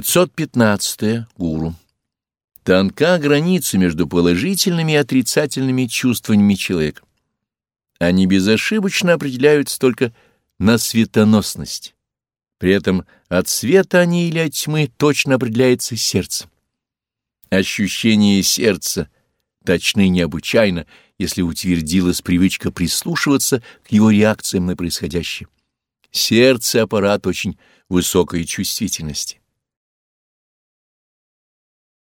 515. Гуру. Тонка граница между положительными и отрицательными чувствами человека. Они безошибочно определяются только на светоносность. При этом от света они или от тьмы точно определяется сердце. Ощущение сердца точны необычайно, если утвердилась привычка прислушиваться к его реакциям на происходящее. Сердце — аппарат очень высокой чувствительности.